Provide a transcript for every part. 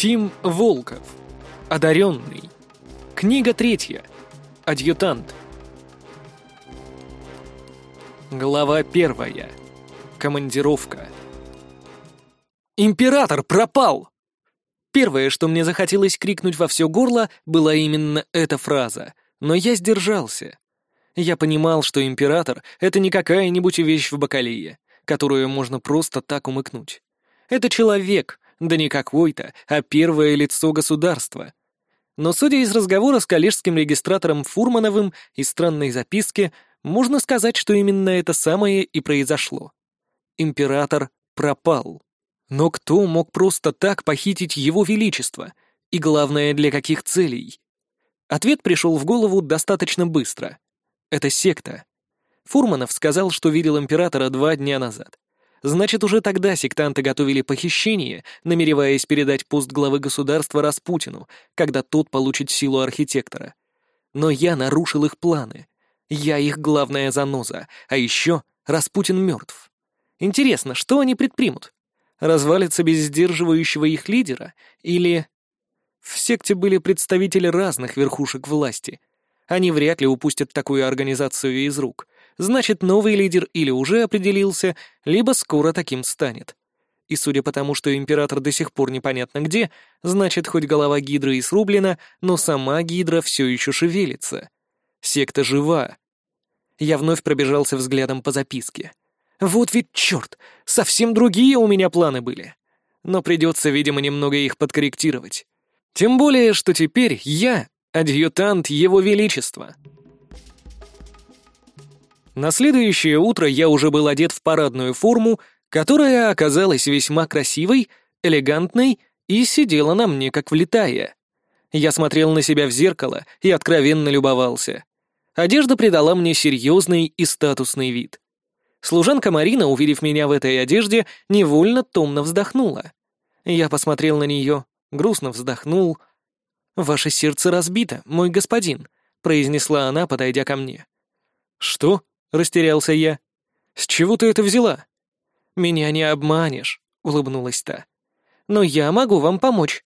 Тим Волков. Одаренный. Книга третья. Адъютант. Глава первая. Командировка. «Император пропал!» Первое, что мне захотелось крикнуть во все горло, была именно эта фраза, но я сдержался. Я понимал, что император — это не какая-нибудь вещь в бакалее, которую можно просто так умыкнуть. Это человек, да не какой-то, а первое лицо государства. Но судя из разговора с коллежским регистратором Фурмановым и странной записки, можно сказать, что именно это самое и произошло. Император пропал. Но кто мог просто так похитить его величество? И главное, для каких целей? Ответ пришел в голову достаточно быстро. Это секта. Фурманов сказал, что видел императора два дня назад. Значит, уже тогда сектанты готовили похищение, намереваясь передать пост главы государства Распутину, когда тот получит силу архитектора. Но я нарушил их планы. Я их главная заноза, а еще Распутин мертв. Интересно, что они предпримут? Развалится без сдерживающего их лидера? Или... В секте были представители разных верхушек власти. Они вряд ли упустят такую организацию из рук — значит, новый лидер или уже определился, либо скоро таким станет. И судя по тому, что император до сих пор непонятно где, значит, хоть голова Гидры и срублена, но сама Гидра все еще шевелится. Секта жива. Я вновь пробежался взглядом по записке. Вот ведь черт, совсем другие у меня планы были. Но придется, видимо, немного их подкорректировать. Тем более, что теперь я — адъютант Его Величества. На следующее утро я уже был одет в парадную форму, которая оказалась весьма красивой, элегантной и сидела на мне как влитая. Я смотрел на себя в зеркало и откровенно любовался. Одежда придала мне серьезный и статусный вид. Служанка Марина, увидев меня в этой одежде, невольно томно вздохнула. Я посмотрел на нее, грустно вздохнул. «Ваше сердце разбито, мой господин», — произнесла она, подойдя ко мне. «Что?» — растерялся я. «С чего ты это взяла?» «Меня не обманешь», — улыбнулась та. «Но я могу вам помочь».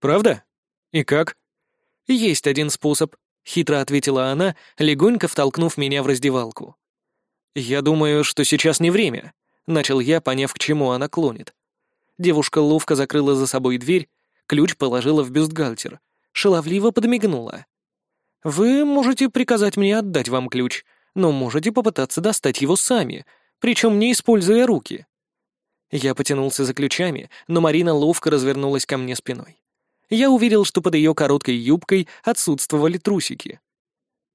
«Правда? И как?» «Есть один способ», — хитро ответила она, легонько втолкнув меня в раздевалку. «Я думаю, что сейчас не время», — начал я, поняв, к чему она клонит. Девушка ловко закрыла за собой дверь, ключ положила в бюстгальтер, шаловливо подмигнула. «Вы можете приказать мне отдать вам ключ», но можете попытаться достать его сами, причем не используя руки. Я потянулся за ключами, но Марина ловко развернулась ко мне спиной. Я увидел, что под ее короткой юбкой отсутствовали трусики.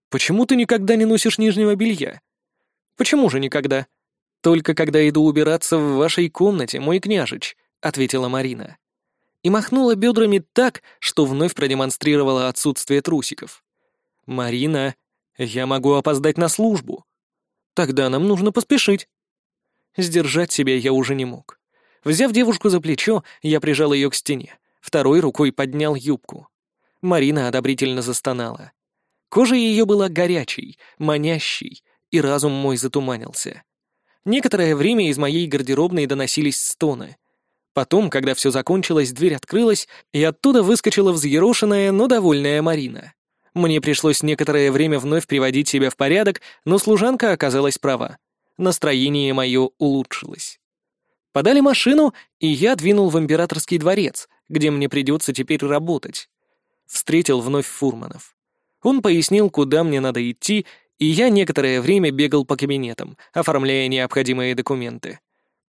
«Почему ты никогда не носишь нижнего белья?» «Почему же никогда?» «Только когда иду убираться в вашей комнате, мой княжич», — ответила Марина. И махнула бедрами так, что вновь продемонстрировала отсутствие трусиков. «Марина, я могу опоздать на службу. Тогда нам нужно поспешить. Сдержать себя я уже не мог. Взяв девушку за плечо, я прижал ее к стене, второй рукой поднял юбку. Марина одобрительно застонала. Кожа ее была горячей, манящей, и разум мой затуманился. Некоторое время из моей гардеробной доносились стоны. Потом, когда все закончилось, дверь открылась, и оттуда выскочила взъерошенная, но довольная Марина. Мне пришлось некоторое время вновь приводить себя в порядок, но служанка оказалась права. Настроение мое улучшилось. Подали машину, и я двинул в императорский дворец, где мне придется теперь работать. Встретил вновь Фурманов. Он пояснил, куда мне надо идти, и я некоторое время бегал по кабинетам, оформляя необходимые документы.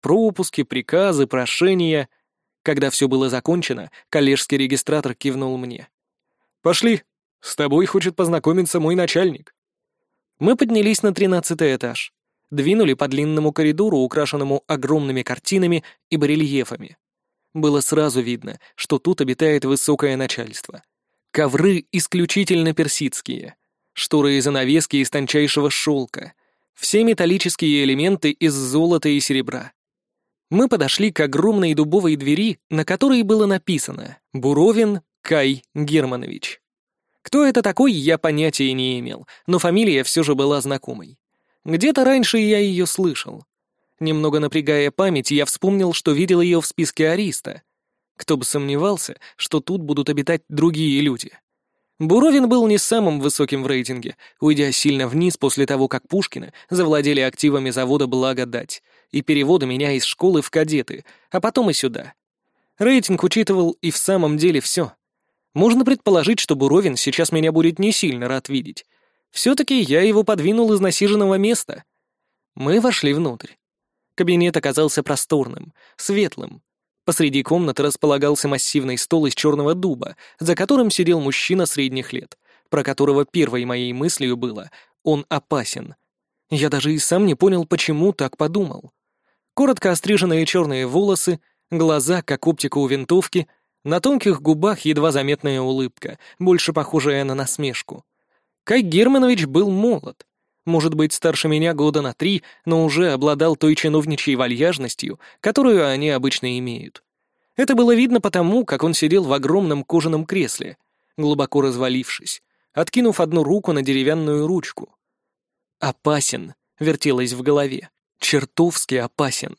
Пропуски, приказы, прошения. Когда все было закончено, коллежский регистратор кивнул мне. «Пошли, с тобой хочет познакомиться мой начальник». Мы поднялись на тринадцатый этаж, двинули по длинному коридору, украшенному огромными картинами и барельефами. Было сразу видно, что тут обитает высокое начальство. Ковры исключительно персидские, шторы и занавески из тончайшего шелка, все металлические элементы из золота и серебра. Мы подошли к огромной дубовой двери, на которой было написано «Буровин Кай Германович». Кто это такой, я понятия не имел, но фамилия все же была знакомой. Где-то раньше я ее слышал. Немного напрягая память, я вспомнил, что видел ее в списке Ариста. Кто бы сомневался, что тут будут обитать другие люди. Буровин был не самым высоким в рейтинге, уйдя сильно вниз после того, как Пушкина завладели активами завода «Благодать» и перевода меня из школы в кадеты, а потом и сюда. Рейтинг учитывал и в самом деле все. Можно предположить, что Буровин сейчас меня будет не сильно рад видеть. Все-таки я его подвинул из насиженного места. Мы вошли внутрь. Кабинет оказался просторным, светлым. Посреди комнаты располагался массивный стол из черного дуба, за которым сидел мужчина средних лет, про которого первой моей мыслью было «он опасен». Я даже и сам не понял, почему так подумал. Коротко остриженные черные волосы, глаза, как оптика у винтовки, на тонких губах едва заметная улыбка, больше похожая на насмешку. Кай Германович был молод, может быть, старше меня года на три, но уже обладал той чиновничьей вальяжностью, которую они обычно имеют. Это было видно потому, как он сидел в огромном кожаном кресле, глубоко развалившись, откинув одну руку на деревянную ручку. «Опасен», — вертелось в голове, — «чертовски опасен».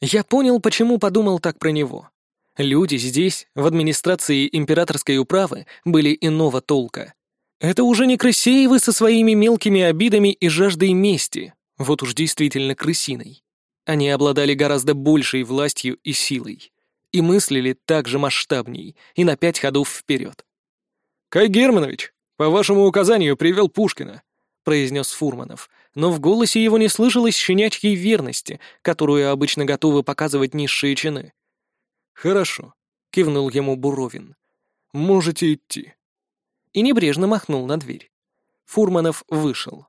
Я понял, почему подумал так про него. Люди здесь, в администрации императорской управы, были иного толка. Это уже не Крысеевы со своими мелкими обидами и жаждой мести, вот уж действительно крысиной. Они обладали гораздо большей властью и силой. И мыслили так же масштабней, и на пять ходов вперед. «Кай Германович, по вашему указанию привел Пушкина», — произнес Фурманов, но в голосе его не слышалось щенячьей верности, которую обычно готовы показывать низшие чины. «Хорошо», — кивнул ему Буровин. «Можете идти» и небрежно махнул на дверь. Фурманов вышел.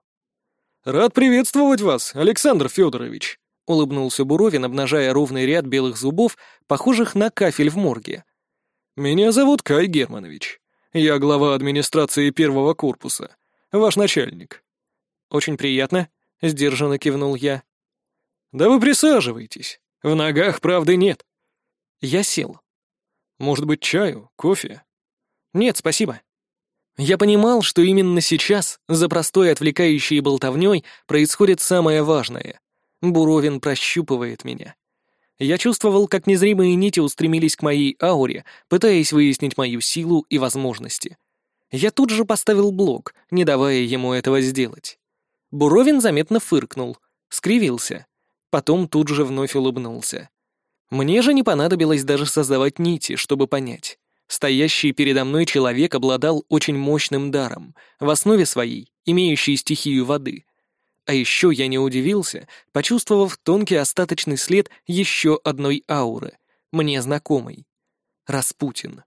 «Рад приветствовать вас, Александр Федорович», — улыбнулся Буровин, обнажая ровный ряд белых зубов, похожих на кафель в морге. «Меня зовут Кай Германович. Я глава администрации первого корпуса. Ваш начальник». «Очень приятно», — сдержанно кивнул я. «Да вы присаживайтесь. В ногах правды нет». Я сел. «Может быть, чаю, кофе?» «Нет, спасибо». Я понимал, что именно сейчас, за простой отвлекающей болтовней, происходит самое важное. Буровин прощупывает меня. Я чувствовал, как незримые нити устремились к моей ауре, пытаясь выяснить мою силу и возможности. Я тут же поставил блок, не давая ему этого сделать. Буровин заметно фыркнул, скривился. Потом тут же вновь улыбнулся. Мне же не понадобилось даже создавать нити, чтобы понять. Стоящий передо мной человек обладал очень мощным даром, в основе своей, имеющей стихию воды. А еще я не удивился, почувствовав тонкий остаточный след еще одной ауры, мне знакомой. Распутин.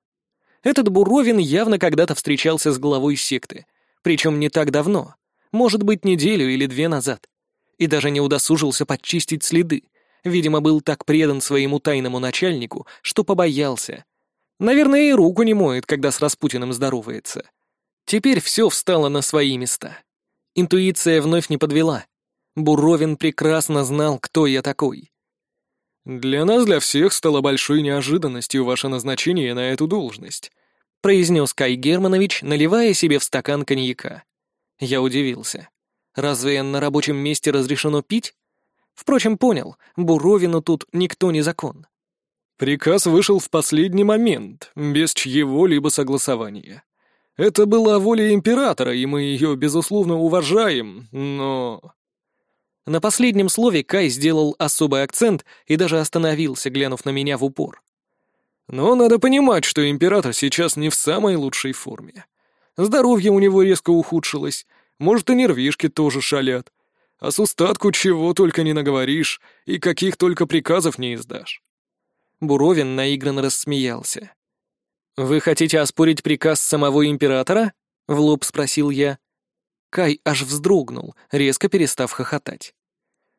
Этот Буровин явно когда-то встречался с главой секты, причем не так давно, может быть, неделю или две назад, и даже не удосужился подчистить следы, видимо, был так предан своему тайному начальнику, что побоялся, Наверное, и руку не моет, когда с Распутиным здоровается. Теперь все встало на свои места. Интуиция вновь не подвела. Буровин прекрасно знал, кто я такой. «Для нас, для всех, стало большой неожиданностью ваше назначение на эту должность», произнес Кай Германович, наливая себе в стакан коньяка. Я удивился. Разве на рабочем месте разрешено пить? Впрочем, понял, Буровину тут никто не закон. Приказ вышел в последний момент, без чьего-либо согласования. Это была воля императора, и мы ее, безусловно, уважаем, но... На последнем слове Кай сделал особый акцент и даже остановился, глянув на меня в упор. Но надо понимать, что император сейчас не в самой лучшей форме. Здоровье у него резко ухудшилось, может, и нервишки тоже шалят. А с устатку чего только не наговоришь и каких только приказов не издашь. Буровин наигранно рассмеялся. «Вы хотите оспорить приказ самого императора?» — в лоб спросил я. Кай аж вздрогнул, резко перестав хохотать.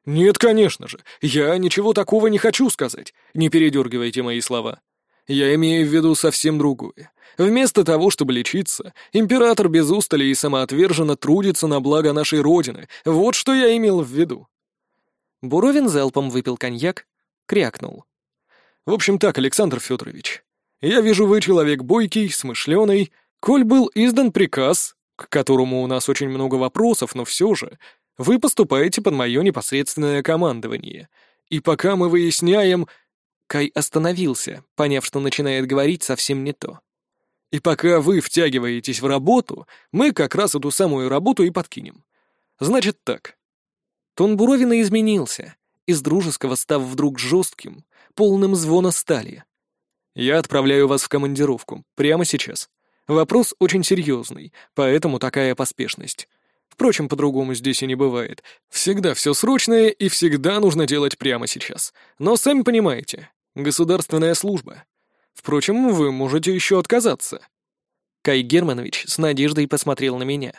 «Нет, конечно же, я ничего такого не хочу сказать. Не передергивайте мои слова. Я имею в виду совсем другое. Вместо того, чтобы лечиться, император без устали и самоотверженно трудится на благо нашей Родины. Вот что я имел в виду». Буровин залпом выпил коньяк, крякнул. В общем так, Александр Федорович, я вижу, вы человек бойкий, смышленый. Коль был издан приказ, к которому у нас очень много вопросов, но все же, вы поступаете под мое непосредственное командование. И пока мы выясняем... Кай остановился, поняв, что начинает говорить совсем не то. «И пока вы втягиваетесь в работу, мы как раз эту самую работу и подкинем. Значит так». Тон Буровина изменился, из дружеского став вдруг жестким, полным звона стали. «Я отправляю вас в командировку, прямо сейчас. Вопрос очень серьезный, поэтому такая поспешность. Впрочем, по-другому здесь и не бывает. Всегда все срочное и всегда нужно делать прямо сейчас. Но сами понимаете, государственная служба. Впрочем, вы можете еще отказаться. Кай Германович с надеждой посмотрел на меня.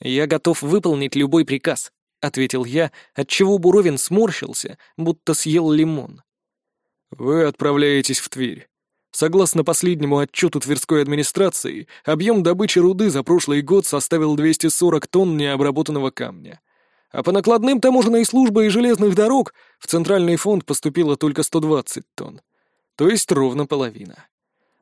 «Я готов выполнить любой приказ», — ответил я, отчего Буровин сморщился, будто съел лимон. «Вы отправляетесь в Тверь. Согласно последнему отчету Тверской администрации, объем добычи руды за прошлый год составил 240 тонн необработанного камня. А по накладным таможенной службы и железных дорог в Центральный фонд поступило только 120 тонн. То есть ровно половина.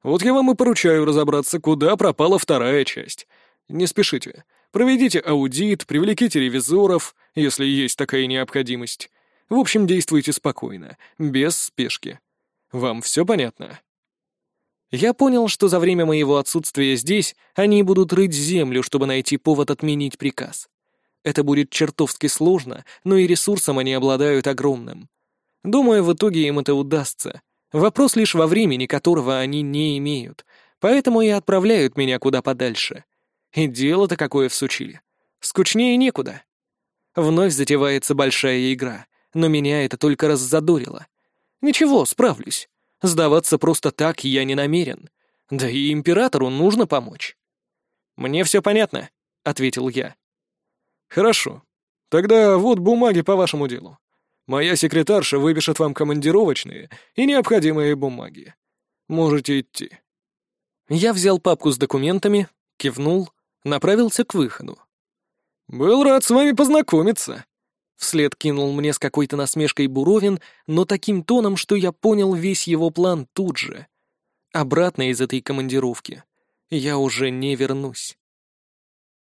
Вот я вам и поручаю разобраться, куда пропала вторая часть. Не спешите. Проведите аудит, привлеките ревизоров, если есть такая необходимость. В общем, действуйте спокойно, без спешки. Вам все понятно? Я понял, что за время моего отсутствия здесь они будут рыть землю, чтобы найти повод отменить приказ. Это будет чертовски сложно, но и ресурсом они обладают огромным. Думаю, в итоге им это удастся. Вопрос лишь во времени, которого они не имеют. Поэтому и отправляют меня куда подальше. И дело-то какое всучили. Скучнее некуда. Вновь затевается большая игра, но меня это только раззадорило. Ничего, справлюсь. Сдаваться просто так я не намерен. Да и императору нужно помочь. «Мне все понятно», — ответил я. «Хорошо. Тогда вот бумаги по вашему делу. Моя секретарша выпишет вам командировочные и необходимые бумаги. Можете идти». Я взял папку с документами, кивнул, направился к выходу. «Был рад с вами познакомиться», Вслед кинул мне с какой-то насмешкой Буровин, но таким тоном, что я понял весь его план тут же. Обратно из этой командировки я уже не вернусь.